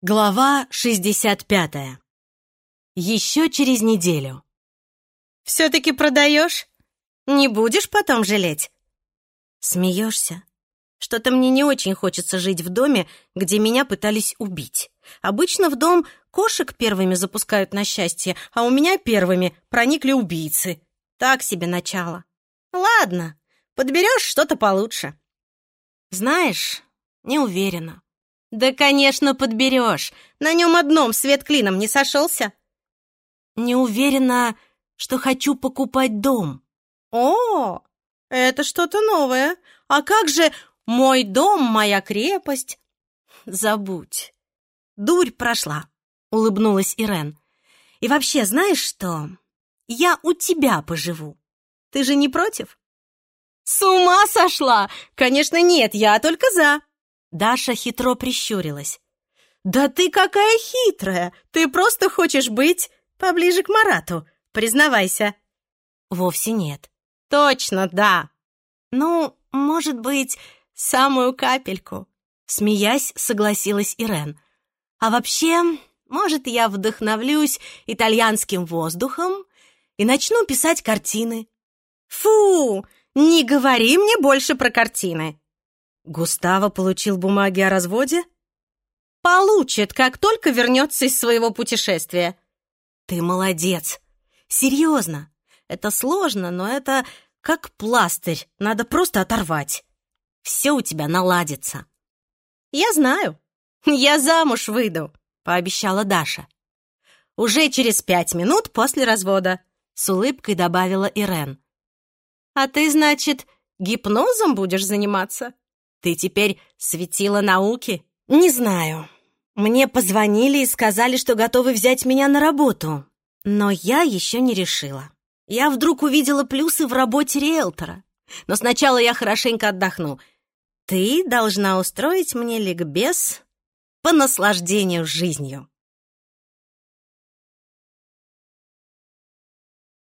Глава 65. Еще через неделю. «Все-таки продаешь? Не будешь потом жалеть?» Смеешься? Что-то мне не очень хочется жить в доме, где меня пытались убить. Обычно в дом кошек первыми запускают на счастье, а у меня первыми проникли убийцы. Так себе начало. Ладно, подберешь что-то получше. Знаешь, не уверена. Да, конечно, подберешь. На нем одном свет клином не сошелся. Не уверена, что хочу покупать дом. О, это что-то новое. А как же мой дом, моя крепость? Забудь. Дурь прошла, улыбнулась Ирен. И вообще, знаешь что? Я у тебя поживу. Ты же не против? С ума сошла? Конечно, нет, я только за. Даша хитро прищурилась. «Да ты какая хитрая! Ты просто хочешь быть поближе к Марату, признавайся!» «Вовсе нет». «Точно, да!» «Ну, может быть, самую капельку?» Смеясь, согласилась Ирен. «А вообще, может, я вдохновлюсь итальянским воздухом и начну писать картины?» «Фу! Не говори мне больше про картины!» Густаво получил бумаги о разводе? Получит, как только вернется из своего путешествия. Ты молодец. Серьезно. Это сложно, но это как пластырь. Надо просто оторвать. Все у тебя наладится. Я знаю. Я замуж выйду, пообещала Даша. Уже через пять минут после развода, с улыбкой добавила Ирен. А ты, значит, гипнозом будешь заниматься? Ты теперь светила науки? Не знаю. Мне позвонили и сказали, что готовы взять меня на работу. Но я еще не решила. Я вдруг увидела плюсы в работе риэлтора. Но сначала я хорошенько отдохну. Ты должна устроить мне ликбез по наслаждению жизнью.